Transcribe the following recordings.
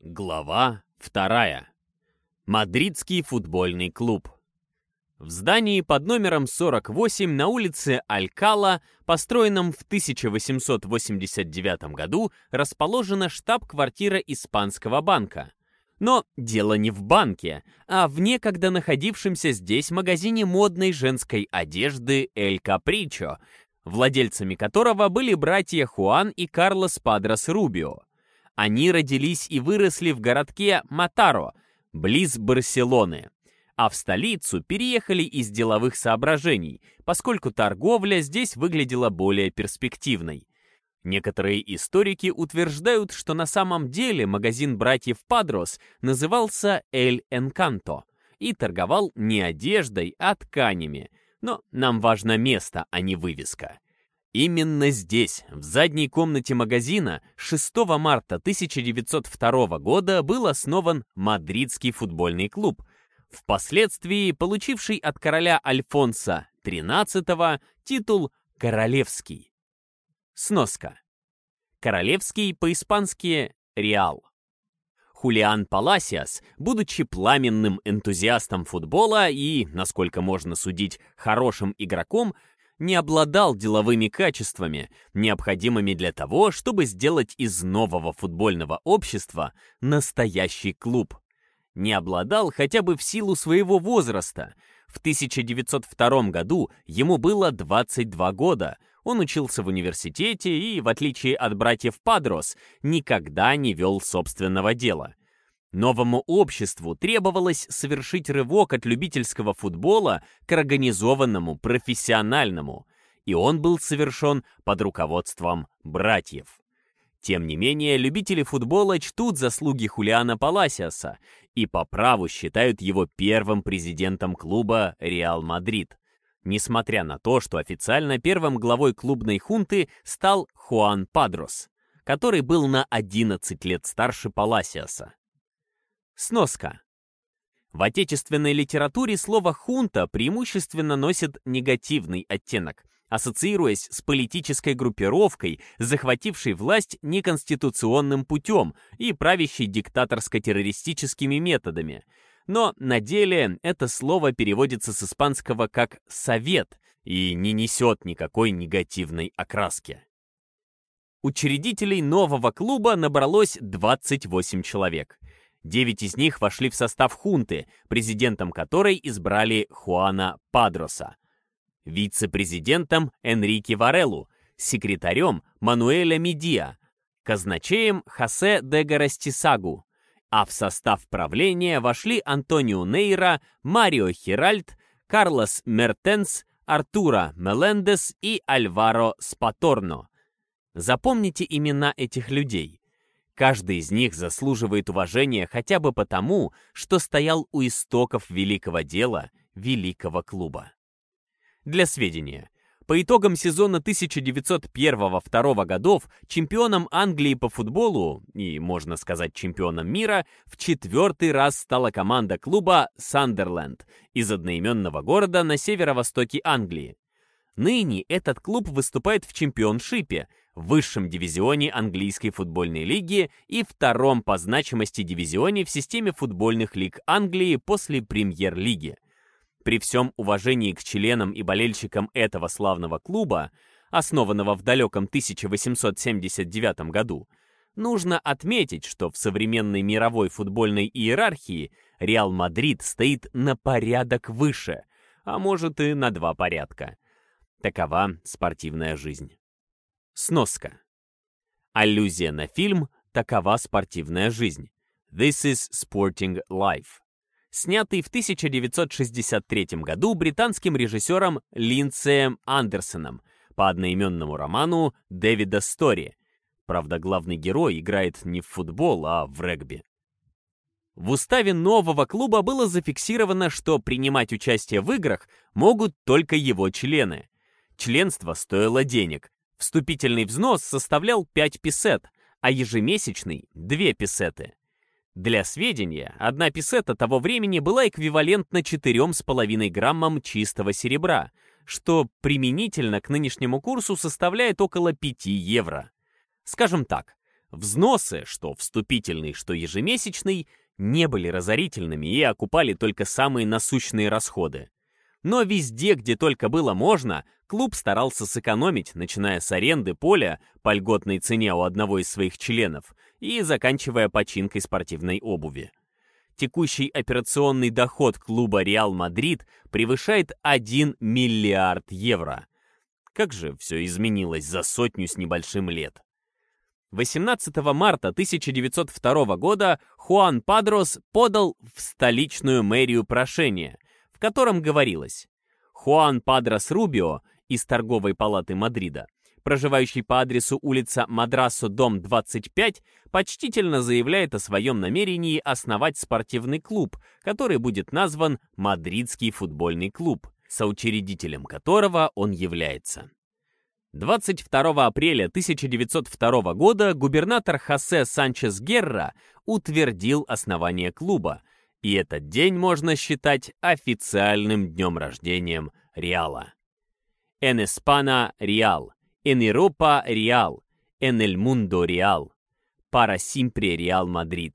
Глава вторая. Мадридский футбольный клуб. В здании под номером 48 на улице Алькала, построенном в 1889 году, расположена штаб-квартира Испанского банка. Но дело не в банке, а в некогда находившемся здесь магазине модной женской одежды «Эль Капричо», владельцами которого были братья Хуан и Карлос Падрос Рубио. Они родились и выросли в городке Матаро, близ Барселоны, а в столицу переехали из деловых соображений, поскольку торговля здесь выглядела более перспективной. Некоторые историки утверждают, что на самом деле магазин братьев Падрос назывался «Эль Энканто» и торговал не одеждой, а тканями, но нам важно место, а не вывеска. Именно здесь, в задней комнате магазина, 6 марта 1902 года был основан Мадридский футбольный клуб, впоследствии получивший от короля Альфонса XIII титул «Королевский». Сноска. Королевский по-испански «Реал». Хулиан Паласиас, будучи пламенным энтузиастом футбола и, насколько можно судить, хорошим игроком, не обладал деловыми качествами, необходимыми для того, чтобы сделать из нового футбольного общества настоящий клуб. Не обладал хотя бы в силу своего возраста. В 1902 году ему было 22 года. Он учился в университете и, в отличие от братьев Падрос, никогда не вел собственного дела. Новому обществу требовалось совершить рывок от любительского футбола к организованному профессиональному, и он был совершен под руководством братьев. Тем не менее, любители футбола чтут заслуги Хулиана Паласиоса и по праву считают его первым президентом клуба «Реал Мадрид», несмотря на то, что официально первым главой клубной хунты стал Хуан Падрос, который был на 11 лет старше Паласиоса. Сноска. В отечественной литературе слово «хунта» преимущественно носит негативный оттенок, ассоциируясь с политической группировкой, захватившей власть неконституционным путем и правящей диктаторско-террористическими методами. Но на деле это слово переводится с испанского как «совет» и не несет никакой негативной окраски. Учредителей нового клуба набралось 28 человек. Девять из них вошли в состав хунты, президентом которой избрали Хуана Падроса, вице-президентом Энрике Варелу, секретарем Мануэля Медиа, казначеем Хосе де Гарастисагу, а в состав правления вошли Антонио Нейра, Марио Хиральд, Карлос Мертенс, Артура Мелендес и Альваро Спаторно. Запомните имена этих людей. Каждый из них заслуживает уважения хотя бы потому, что стоял у истоков великого дела, великого клуба. Для сведения, по итогам сезона 1901-2 годов чемпионом Англии по футболу, и, можно сказать, чемпионом мира, в четвертый раз стала команда клуба «Сандерленд» из одноименного города на северо-востоке Англии. Ныне этот клуб выступает в чемпионшипе, высшем дивизионе английской футбольной лиги и втором по значимости дивизионе в системе футбольных лиг Англии после премьер-лиги. При всем уважении к членам и болельщикам этого славного клуба, основанного в далеком 1879 году, нужно отметить, что в современной мировой футбольной иерархии Реал Мадрид стоит на порядок выше, а может и на два порядка. Такова спортивная жизнь. Сноска. Аллюзия на фильм «Такова спортивная жизнь» This is Sporting Life, снятый в 1963 году британским режиссером Линдсеем Андерсоном по одноименному роману Дэвида Стори. Правда, главный герой играет не в футбол, а в регби. В уставе нового клуба было зафиксировано, что принимать участие в играх могут только его члены. Членство стоило денег, Вступительный взнос составлял 5 песет, а ежемесячный — 2 песеты. Для сведения, одна песета того времени была эквивалентна 4,5 граммам чистого серебра, что применительно к нынешнему курсу составляет около 5 евро. Скажем так, Взносы, что вступительный, что ежемесячный, не были разорительными и окупали только самые насущные расходы. Но везде, где только было можно, клуб старался сэкономить, начиная с аренды поля по льготной цене у одного из своих членов и заканчивая починкой спортивной обуви. Текущий операционный доход клуба «Реал Мадрид» превышает 1 миллиард евро. Как же все изменилось за сотню с небольшим лет. 18 марта 1902 года Хуан Падрос подал в столичную мэрию прошение, в котором говорилось «Хуан Падрос Рубио из торговой палаты Мадрида, проживающий по адресу улица Мадрасо, дом 25, почтительно заявляет о своем намерении основать спортивный клуб, который будет назван Мадридский футбольный клуб, соучредителем которого он является. 22 апреля 1902 года губернатор Хосе Санчес Герра утвердил основание клуба, и этот день можно считать официальным днем рождением Реала. En España Real, en Europa Real, en el Mundo Real, para siempre Real Madrid.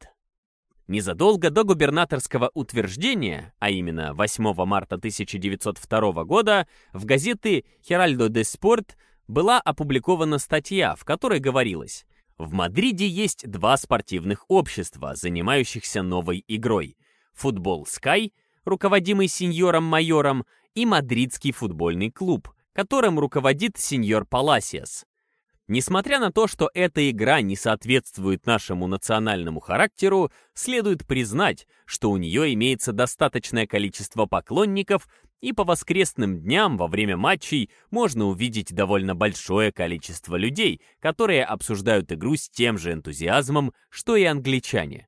Незадолго до губернаторского утверждения, а именно 8 марта 1902 года, в газеты «Херальдо де Спорт» была опубликована статья, в которой говорилось «В Мадриде есть два спортивных общества, занимающихся новой игрой. Футбол Скай, руководимый сеньором-майором, и Мадридский футбольный клуб, которым руководит сеньор Паласиас. Несмотря на то, что эта игра не соответствует нашему национальному характеру, следует признать, что у нее имеется достаточное количество поклонников и по воскресным дням во время матчей можно увидеть довольно большое количество людей, которые обсуждают игру с тем же энтузиазмом, что и англичане.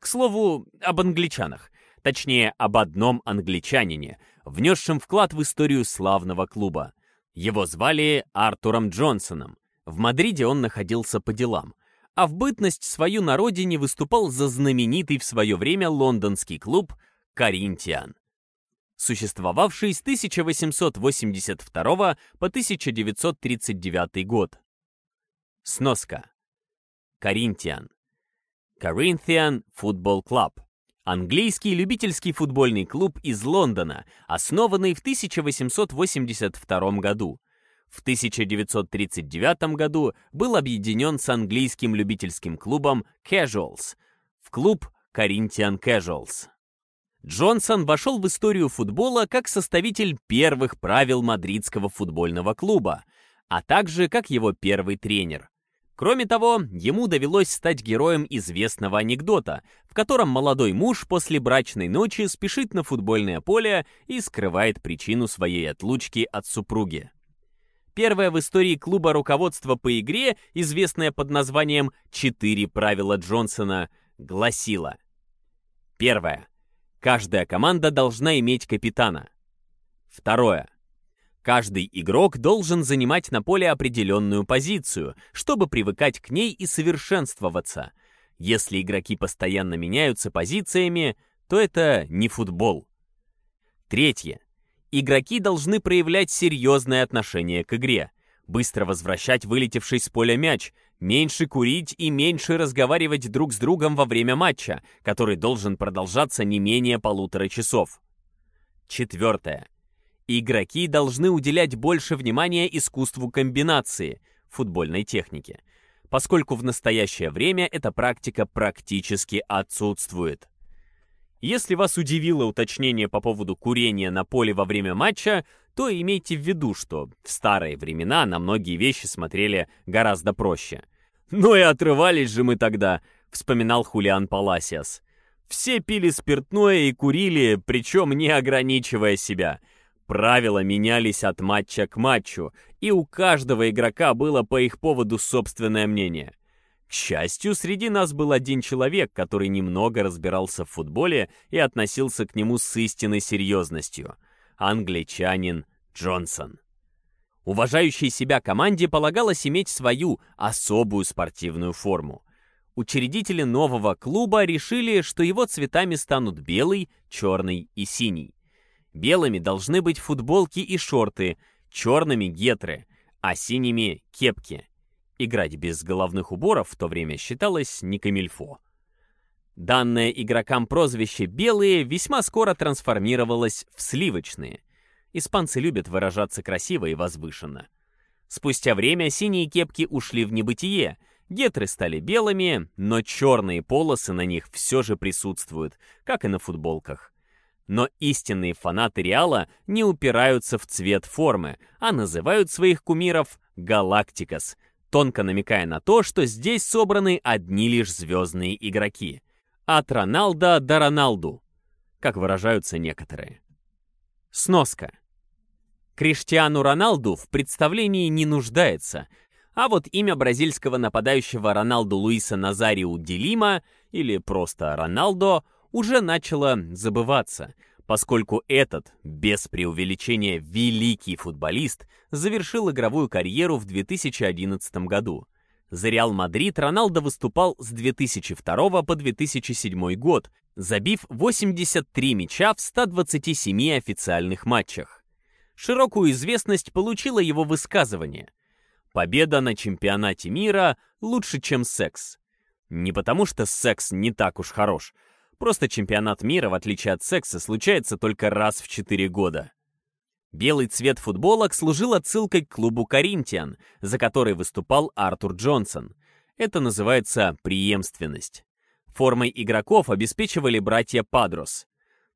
К слову, об англичанах, точнее, об одном англичанине, внесшем вклад в историю славного клуба. Его звали Артуром Джонсоном. В Мадриде он находился по делам, а в бытность свою на родине выступал за знаменитый в свое время лондонский клуб «Коринтиан» существовавший с 1882 по 1939 год. Сноска. Коринтиан. Corinthian Football Club. Английский любительский футбольный клуб из Лондона, основанный в 1882 году. В 1939 году был объединен с английским любительским клубом Casuals в клуб Corinthian Casuals. Джонсон вошел в историю футбола как составитель первых правил мадридского футбольного клуба, а также как его первый тренер. Кроме того, ему довелось стать героем известного анекдота, в котором молодой муж после брачной ночи спешит на футбольное поле и скрывает причину своей отлучки от супруги. Первое в истории клуба руководство по игре, известное под названием «Четыре правила Джонсона», гласило Первое. Каждая команда должна иметь капитана. Второе. Каждый игрок должен занимать на поле определенную позицию, чтобы привыкать к ней и совершенствоваться. Если игроки постоянно меняются позициями, то это не футбол. Третье. Игроки должны проявлять серьезное отношение к игре, быстро возвращать вылетевший с поля мяч, меньше курить и меньше разговаривать друг с другом во время матча, который должен продолжаться не менее полутора часов. Четвертое. Игроки должны уделять больше внимания искусству комбинации, футбольной технике, поскольку в настоящее время эта практика практически отсутствует. Если вас удивило уточнение по поводу курения на поле во время матча, то имейте в виду, что в старые времена на многие вещи смотрели гораздо проще. «Ну и отрывались же мы тогда», — вспоминал Хулиан Паласиас. «Все пили спиртное и курили, причем не ограничивая себя. Правила менялись от матча к матчу, и у каждого игрока было по их поводу собственное мнение. К счастью, среди нас был один человек, который немного разбирался в футболе и относился к нему с истинной серьезностью — англичанин Джонсон. Уважающей себя команде полагалось иметь свою особую спортивную форму. Учредители нового клуба решили, что его цветами станут белый, черный и синий. Белыми должны быть футболки и шорты, черными — гетры, а синими — кепки. Играть без головных уборов в то время считалось не камильфо. Данное игрокам прозвище «белые» весьма скоро трансформировалось в «сливочные». Испанцы любят выражаться красиво и возвышенно. Спустя время синие кепки ушли в небытие, гетры стали белыми, но черные полосы на них все же присутствуют, как и на футболках. Но истинные фанаты Реала не упираются в цвет формы, а называют своих кумиров «Галактикос», тонко намекая на то, что здесь собраны одни лишь звездные игроки. От Роналда до Роналду, как выражаются некоторые. Сноска. Криштиану Роналду в представлении не нуждается, а вот имя бразильского нападающего Роналду Луиса Назариу Делима, или просто Роналдо, уже начало забываться, поскольку этот, без преувеличения, великий футболист завершил игровую карьеру в 2011 году. За Реал Мадрид Роналдо выступал с 2002 по 2007 год, забив 83 мяча в 127 официальных матчах. Широкую известность получило его высказывание. «Победа на чемпионате мира лучше, чем секс». Не потому что секс не так уж хорош, просто чемпионат мира, в отличие от секса, случается только раз в 4 года. Белый цвет футболок служил отсылкой к клубу «Коринтиан», за который выступал Артур Джонсон. Это называется преемственность. Формой игроков обеспечивали братья Падрос.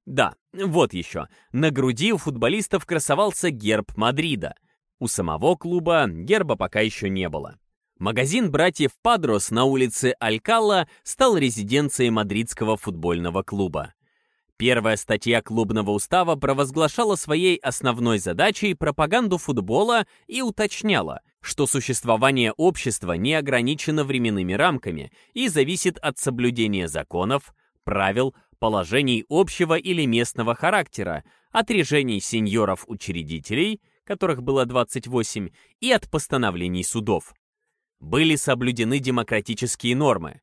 Да, вот еще. На груди у футболистов красовался герб Мадрида. У самого клуба герба пока еще не было. Магазин братьев Падрос на улице Алькала стал резиденцией мадридского футбольного клуба. Первая статья клубного устава провозглашала своей основной задачей пропаганду футбола и уточняла – что существование общества не ограничено временными рамками и зависит от соблюдения законов, правил, положений общего или местного характера, от решений сеньоров-учредителей, которых было 28, и от постановлений судов. Были соблюдены демократические нормы.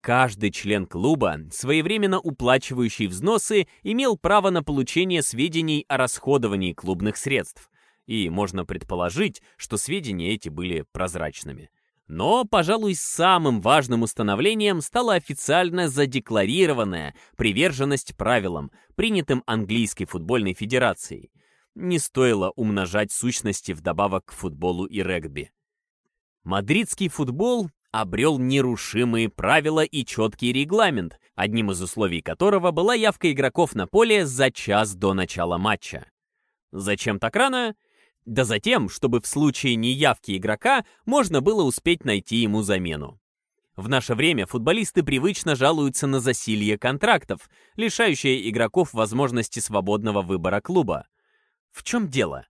Каждый член клуба, своевременно уплачивающий взносы, имел право на получение сведений о расходовании клубных средств, и можно предположить, что сведения эти были прозрачными. Но, пожалуй, самым важным установлением стала официально задекларированная приверженность правилам, принятым английской футбольной федерацией. Не стоило умножать сущности вдобавок к футболу и регби. Мадридский футбол обрел нерушимые правила и четкий регламент, одним из условий которого была явка игроков на поле за час до начала матча. Зачем так рано? Да затем, чтобы в случае неявки игрока можно было успеть найти ему замену. В наше время футболисты привычно жалуются на засилье контрактов, лишающее игроков возможности свободного выбора клуба. В чем дело?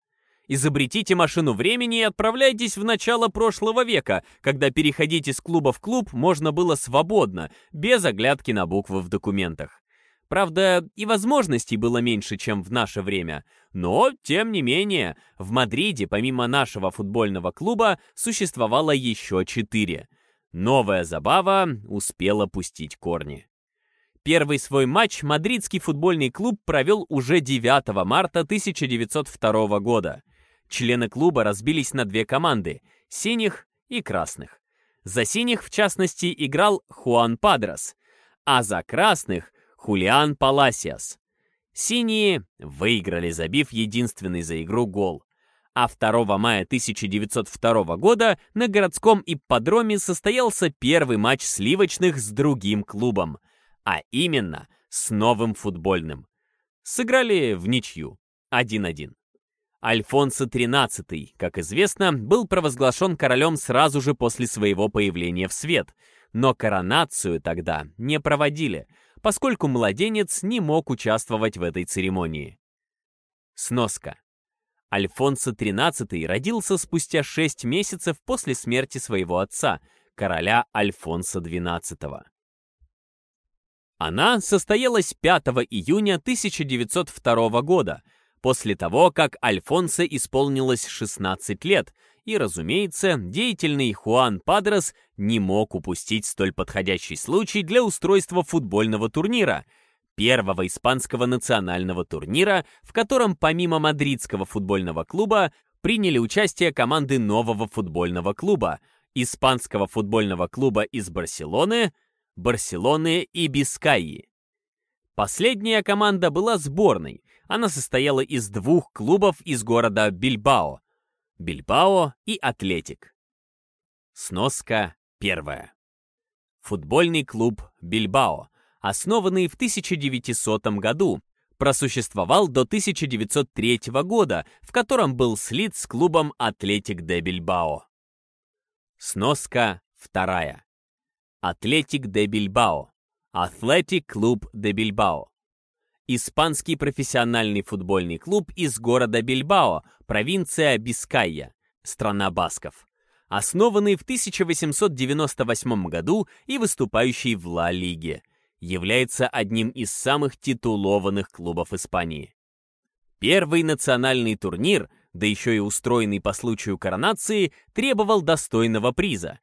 Изобретите машину времени и отправляйтесь в начало прошлого века, когда переходить из клуба в клуб можно было свободно, без оглядки на буквы в документах. Правда, и возможностей было меньше, чем в наше время. Но, тем не менее, в Мадриде, помимо нашего футбольного клуба, существовало еще четыре. Новая забава успела пустить корни. Первый свой матч мадридский футбольный клуб провел уже 9 марта 1902 года. Члены клуба разбились на две команды – синих и красных. За синих, в частности, играл Хуан Падрос, а за красных Хулиан Паласиас. Синие выиграли, забив единственный за игру гол. А 2 мая 1902 года на городском ипподроме состоялся первый матч сливочных с другим клубом, а именно с новым футбольным. Сыграли в ничью 1-1. Альфонсо XIII, как известно, был провозглашен королем сразу же после своего появления в свет, но коронацию тогда не проводили – поскольку младенец не мог участвовать в этой церемонии. Сноска. Альфонсо XIII родился спустя 6 месяцев после смерти своего отца, короля Альфонса XII. Она состоялась 5 июня 1902 года, после того, как Альфонсо исполнилось 16 лет, и, разумеется, деятельный Хуан Падрос не мог упустить столь подходящий случай для устройства футбольного турнира, первого испанского национального турнира, в котором помимо мадридского футбольного клуба приняли участие команды нового футбольного клуба испанского футбольного клуба из Барселоны, Барселоны и Бискайи. Последняя команда была сборной. Она состояла из двух клубов из города Бильбао. Бильбао и Атлетик. Сноска первая. Футбольный клуб Бильбао, основанный в 1900 году, просуществовал до 1903 года, в котором был слит с клубом Атлетик де Бильбао. Сноска вторая. Атлетик де Бильбао. Атлетик клуб де Бильбао. Испанский профессиональный футбольный клуб из города Бильбао, провинция Бискайя, страна басков. Основанный в 1898 году и выступающий в Ла-Лиге. Является одним из самых титулованных клубов Испании. Первый национальный турнир – да еще и устроенный по случаю коронации, требовал достойного приза.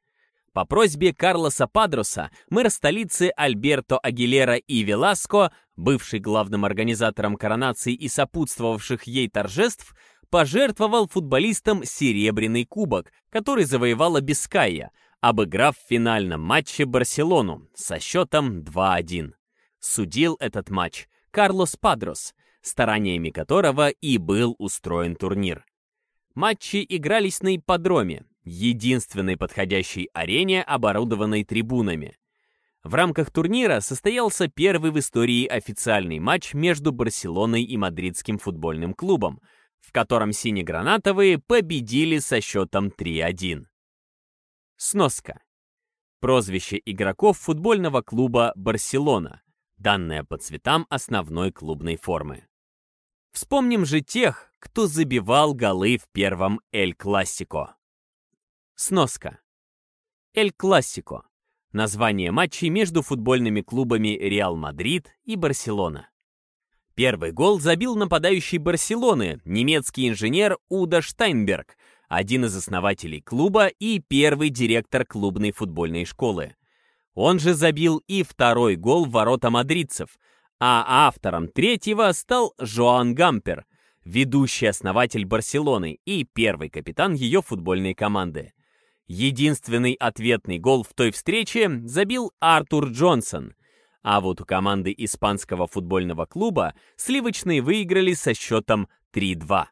По просьбе Карлоса Падроса, мэра столицы Альберто Агилера и Веласко, бывший главным организатором коронации и сопутствовавших ей торжеств, пожертвовал футболистам серебряный кубок, который завоевала Бискайя, обыграв в финальном матче Барселону со счетом 2-1. Судил этот матч Карлос Падрос, стараниями которого и был устроен турнир. Матчи игрались на ипподроме, единственной подходящей арене, оборудованной трибунами. В рамках турнира состоялся первый в истории официальный матч между Барселоной и Мадридским футбольным клубом, в котором синегранатовые победили со счетом 3-1. Сноска. Прозвище игроков футбольного клуба «Барселона», данное по цветам основной клубной формы. Вспомним же тех, кто забивал голы в первом Эль Классико. Сноска. Эль Классико. Название матчей между футбольными клубами Реал Мадрид и Барселона. Первый гол забил нападающий Барселоны, немецкий инженер Уда Штайнберг, один из основателей клуба и первый директор клубной футбольной школы. Он же забил и второй гол в ворота мадридцев, а автором третьего стал Жоан Гампер, ведущий основатель Барселоны и первый капитан ее футбольной команды. Единственный ответный гол в той встрече забил Артур Джонсон, а вот у команды испанского футбольного клуба сливочные выиграли со счетом 3-2.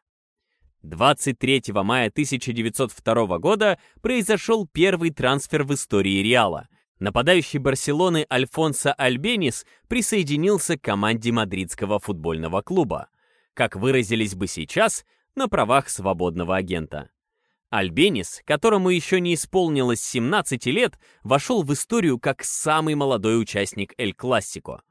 23 мая 1902 года произошел первый трансфер в истории Реала – Нападающий Барселоны Альфонсо Альбенис присоединился к команде мадридского футбольного клуба, как выразились бы сейчас, на правах свободного агента. Альбенис, которому еще не исполнилось 17 лет, вошел в историю как самый молодой участник Эль Классико.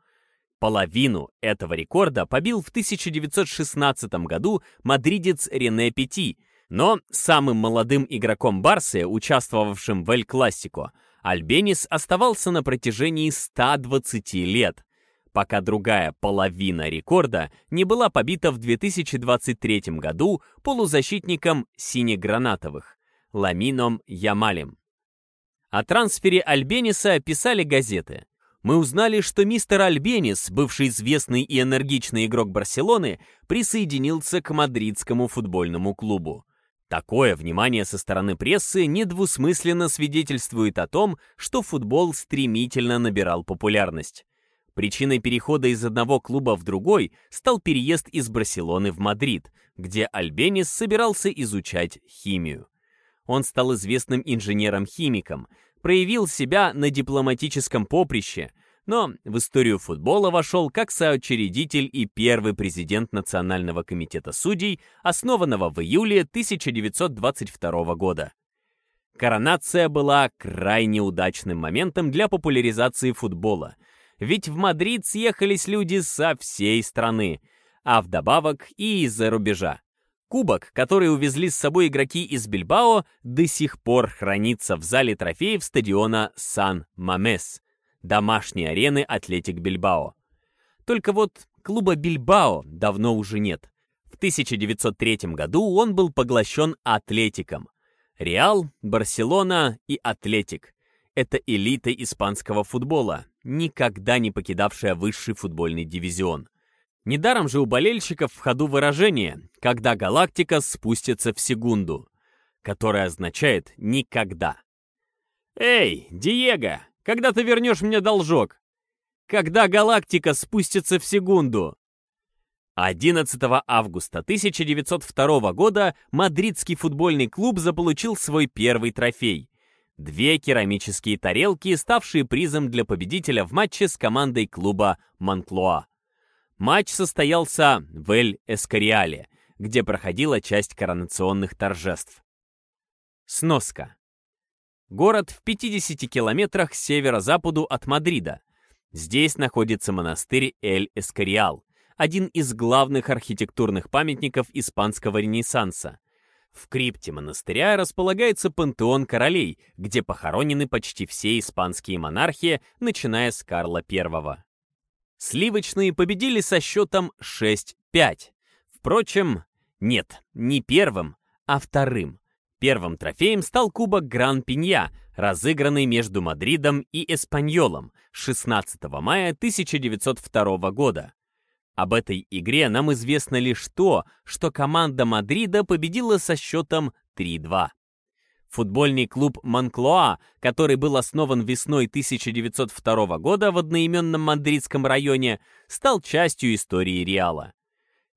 Половину этого рекорда побил в 1916 году мадридец Рене Пети, но самым молодым игроком Барсы, участвовавшим в Эль Классико, Альбенис оставался на протяжении 120 лет, пока другая половина рекорда не была побита в 2023 году полузащитником синегранатовых Ламином Ямалем. О трансфере Альбениса писали газеты. Мы узнали, что мистер Альбенис, бывший известный и энергичный игрок Барселоны, присоединился к мадридскому футбольному клубу. Такое внимание со стороны прессы недвусмысленно свидетельствует о том, что футбол стремительно набирал популярность. Причиной перехода из одного клуба в другой стал переезд из Барселоны в Мадрид, где Альбенис собирался изучать химию. Он стал известным инженером-химиком, проявил себя на дипломатическом поприще – но в историю футбола вошел как соучредитель и первый президент Национального комитета судей, основанного в июле 1922 года. Коронация была крайне удачным моментом для популяризации футбола, ведь в Мадрид съехались люди со всей страны, а вдобавок и из-за рубежа. Кубок, который увезли с собой игроки из Бильбао, до сих пор хранится в зале трофеев стадиона Сан-Мамес, домашней арены Атлетик Бильбао. Только вот клуба Бильбао давно уже нет. В 1903 году он был поглощен Атлетиком. Реал, Барселона и Атлетик – это элита испанского футбола, никогда не покидавшая высший футбольный дивизион. Недаром же у болельщиков в ходу выражение «когда галактика спустится в секунду», которое означает «никогда». «Эй, Диего, когда ты вернешь мне должок? Когда галактика спустится в секунду?» 11 августа 1902 года мадридский футбольный клуб заполучил свой первый трофей. Две керамические тарелки, ставшие призом для победителя в матче с командой клуба Монклуа. Матч состоялся в Эль-Эскориале, где проходила часть коронационных торжеств. Сноска. Город в 50 километрах северо-западу от Мадрида. Здесь находится монастырь Эль-Эскориал, один из главных архитектурных памятников испанского ренессанса. В крипте монастыря располагается пантеон королей, где похоронены почти все испанские монархи, начиная с Карла I. Сливочные победили со счетом 6-5. Впрочем, нет, не первым, а вторым. Первым трофеем стал Кубок Гран-Пинья, разыгранный между Мадридом и Эспаньолом 16 мая 1902 года. Об этой игре нам известно лишь то, что команда Мадрида победила со счетом 3-2. Футбольный клуб Монклоа, который был основан весной 1902 года в одноименном мадридском районе, стал частью истории Реала.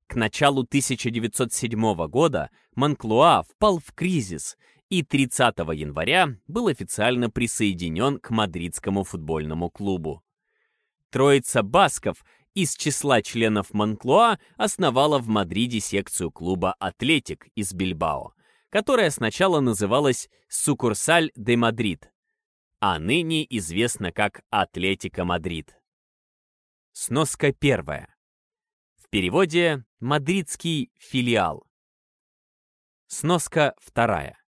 К началу 1907 года Монклуа впал в кризис и 30 января был официально присоединен к мадридскому футбольному клубу. Троица басков из числа членов Монклуа основала в Мадриде секцию клуба «Атлетик» из Бильбао, которая сначала называлась «Сукурсаль де Мадрид», а ныне известна как «Атлетико Мадрид». Сноска первая в переводе «мадридский филиал». Сноска вторая.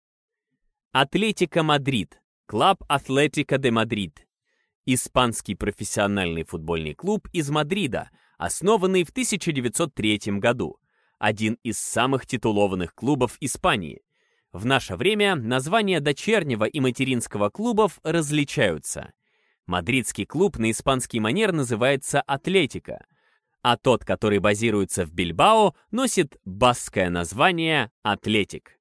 Атлетико Мадрид. Клуб Атлетико де Мадрид. Испанский профессиональный футбольный клуб из Мадрида, основанный в 1903 году. Один из самых титулованных клубов Испании. В наше время названия дочернего и материнского клубов различаются. Мадридский клуб на испанский манер называется «Атлетика», а тот, который базируется в Бильбао, носит баское название «Атлетик».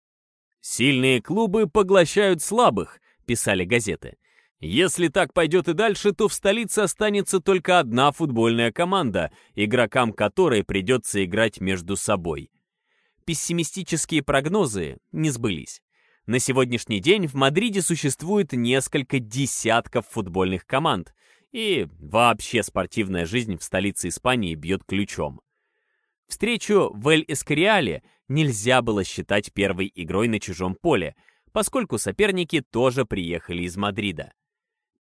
«Сильные клубы поглощают слабых», — писали газеты. «Если так пойдет и дальше, то в столице останется только одна футбольная команда, игрокам которой придется играть между собой». Пессимистические прогнозы не сбылись. На сегодняшний день в Мадриде существует несколько десятков футбольных команд, и вообще спортивная жизнь в столице Испании бьет ключом. Встречу в Эль-Эскориале нельзя было считать первой игрой на чужом поле, поскольку соперники тоже приехали из Мадрида.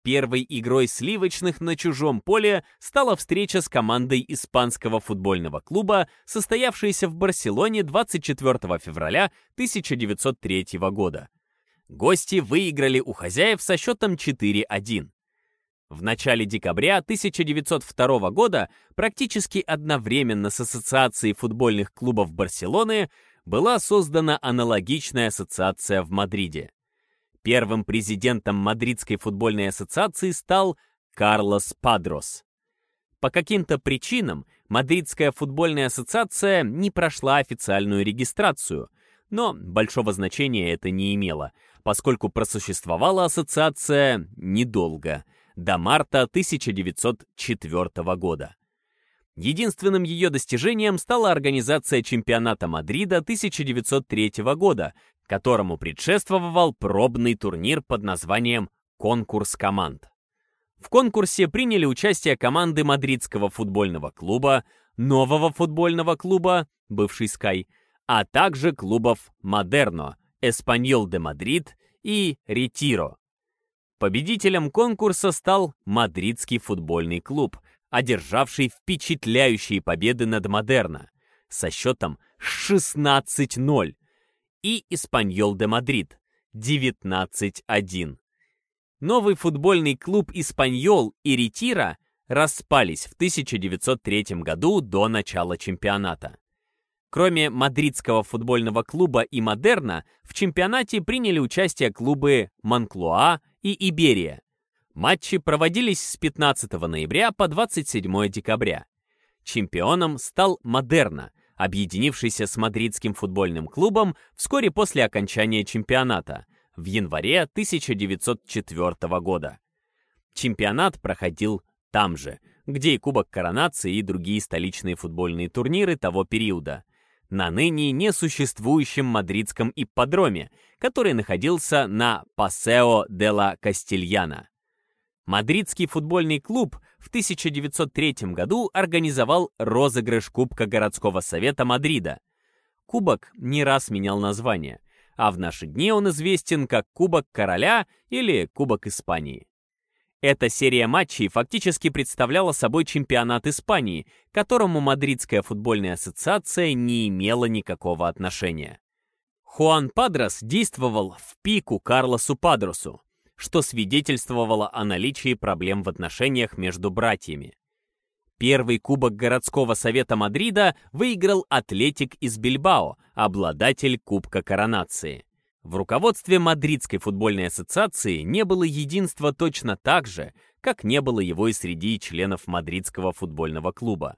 Первой игрой сливочных на чужом поле стала встреча с командой испанского футбольного клуба, состоявшейся в Барселоне 24 февраля 1903 года. Гости выиграли у хозяев со счетом 4-1. В начале декабря 1902 года практически одновременно с Ассоциацией футбольных клубов Барселоны была создана аналогичная ассоциация в Мадриде. Первым президентом Мадридской футбольной ассоциации стал Карлос Падрос. По каким-то причинам Мадридская футбольная ассоциация не прошла официальную регистрацию, но большого значения это не имело, поскольку просуществовала ассоциация недолго – до марта 1904 года. Единственным ее достижением стала организация чемпионата Мадрида 1903 года, которому предшествовал пробный турнир под названием «Конкурс команд». В конкурсе приняли участие команды мадридского футбольного клуба, нового футбольного клуба, бывший «Скай», а также клубов «Модерно», «Эспаньол де Мадрид» и «Ретиро», Победителем конкурса стал Мадридский футбольный клуб, одержавший впечатляющие победы над Модерно со счетом 16-0 и Эспаньол де Мадрид 19-1. Новый футбольный клуб Эспаньол и Ретиро распались в 1903 году до начала чемпионата. Кроме мадридского футбольного клуба и Модерна, в чемпионате приняли участие клубы Монклуа и Иберия. Матчи проводились с 15 ноября по 27 декабря. Чемпионом стал Модерна, объединившийся с мадридским футбольным клубом вскоре после окончания чемпионата, в январе 1904 года. Чемпионат проходил там же, где и Кубок Коронации и другие столичные футбольные турниры того периода, на ныне несуществующем мадридском ипподроме, который находился на Пасео де ла Кастильяна. Мадридский футбольный клуб в 1903 году организовал розыгрыш Кубка городского совета Мадрида. Кубок не раз менял название, а в наши дни он известен как Кубок Короля или Кубок Испании. Эта серия матчей фактически представляла собой чемпионат Испании, к которому Мадридская футбольная ассоциация не имела никакого отношения. Хуан Падрос действовал в пику Карлосу Падросу, что свидетельствовало о наличии проблем в отношениях между братьями. Первый кубок городского совета Мадрида выиграл Атлетик из Бильбао, обладатель Кубка Коронации. В руководстве Мадридской футбольной ассоциации не было единства точно так же, как не было его и среди членов Мадридского футбольного клуба.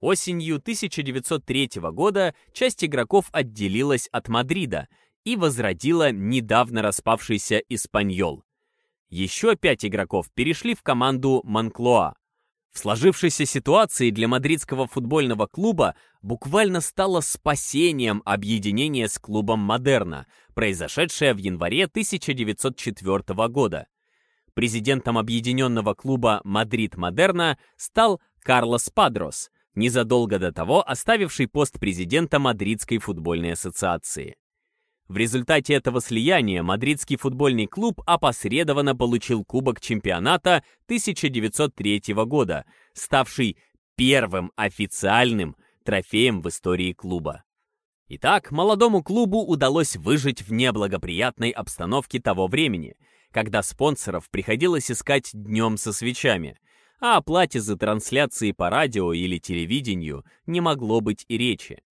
Осенью 1903 года часть игроков отделилась от Мадрида и возродила недавно распавшийся Испаньол, еще пять игроков перешли в команду Монклоа. В сложившейся ситуации для мадридского футбольного клуба буквально стало спасением объединение с клубом Модерно, произошедшее в январе 1904 года. Президентом объединенного клуба Мадрид Модерно стал Карлос Падрос, незадолго до того оставивший пост президента Мадридской футбольной ассоциации. В результате этого слияния мадридский футбольный клуб опосредованно получил Кубок чемпионата 1903 года, ставший первым официальным трофеем в истории клуба. Итак, молодому клубу удалось выжить в неблагоприятной обстановке того времени, когда спонсоров приходилось искать днем со свечами, а о плате за трансляции по радио или телевидению не могло быть и речи.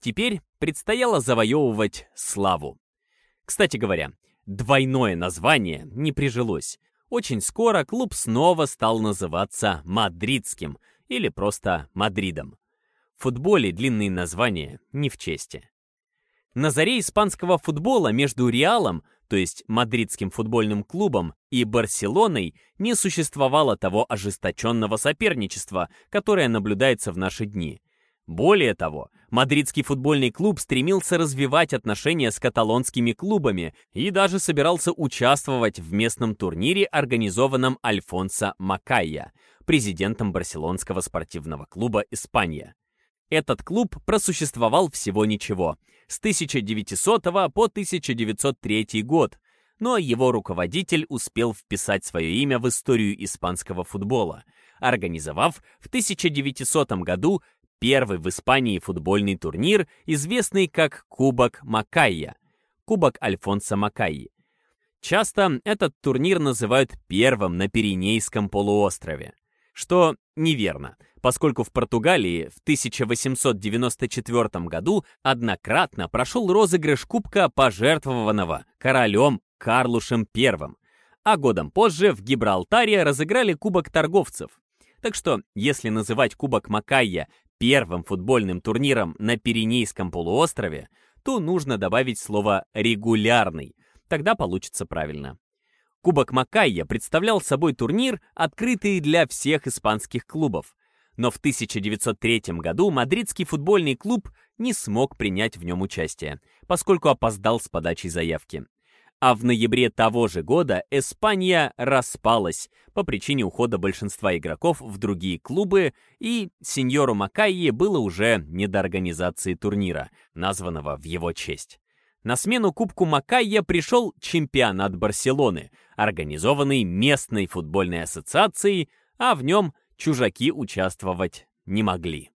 Теперь предстояло завоевывать славу. Кстати говоря, двойное название не прижилось. Очень скоро клуб снова стал называться «Мадридским» или просто «Мадридом». В футболе длинные названия не в чести. На заре испанского футбола между Реалом, то есть мадридским футбольным клубом, и Барселоной не существовало того ожесточенного соперничества, которое наблюдается в наши дни. Более того, мадридский футбольный клуб стремился развивать отношения с каталонскими клубами и даже собирался участвовать в местном турнире, организованном Альфонсо Макайя, президентом барселонского спортивного клуба «Испания». Этот клуб просуществовал всего ничего, с 1900 по 1903 год, но его руководитель успел вписать свое имя в историю испанского футбола, организовав в 1900 году Первый в Испании футбольный турнир, известный как Кубок Макайя, Кубок Альфонса Макайи. Часто этот турнир называют первым на Пиренейском полуострове, что неверно, поскольку в Португалии в 1894 году однократно прошел розыгрыш кубка, пожертвованного королем Карлушем I, а годом позже в Гибралтаре разыграли Кубок торговцев. Так что, если называть Кубок Макайя первым футбольным турниром на Пиренейском полуострове, то нужно добавить слово «регулярный», тогда получится правильно. Кубок Макайя представлял собой турнир, открытый для всех испанских клубов, но в 1903 году мадридский футбольный клуб не смог принять в нем участие, поскольку опоздал с подачей заявки а в ноябре того же года Испания распалась по причине ухода большинства игроков в другие клубы, и сеньору Макайе было уже не до организации турнира, названного в его честь. На смену Кубку Макайя пришел чемпионат Барселоны, организованный местной футбольной ассоциацией, а в нем чужаки участвовать не могли.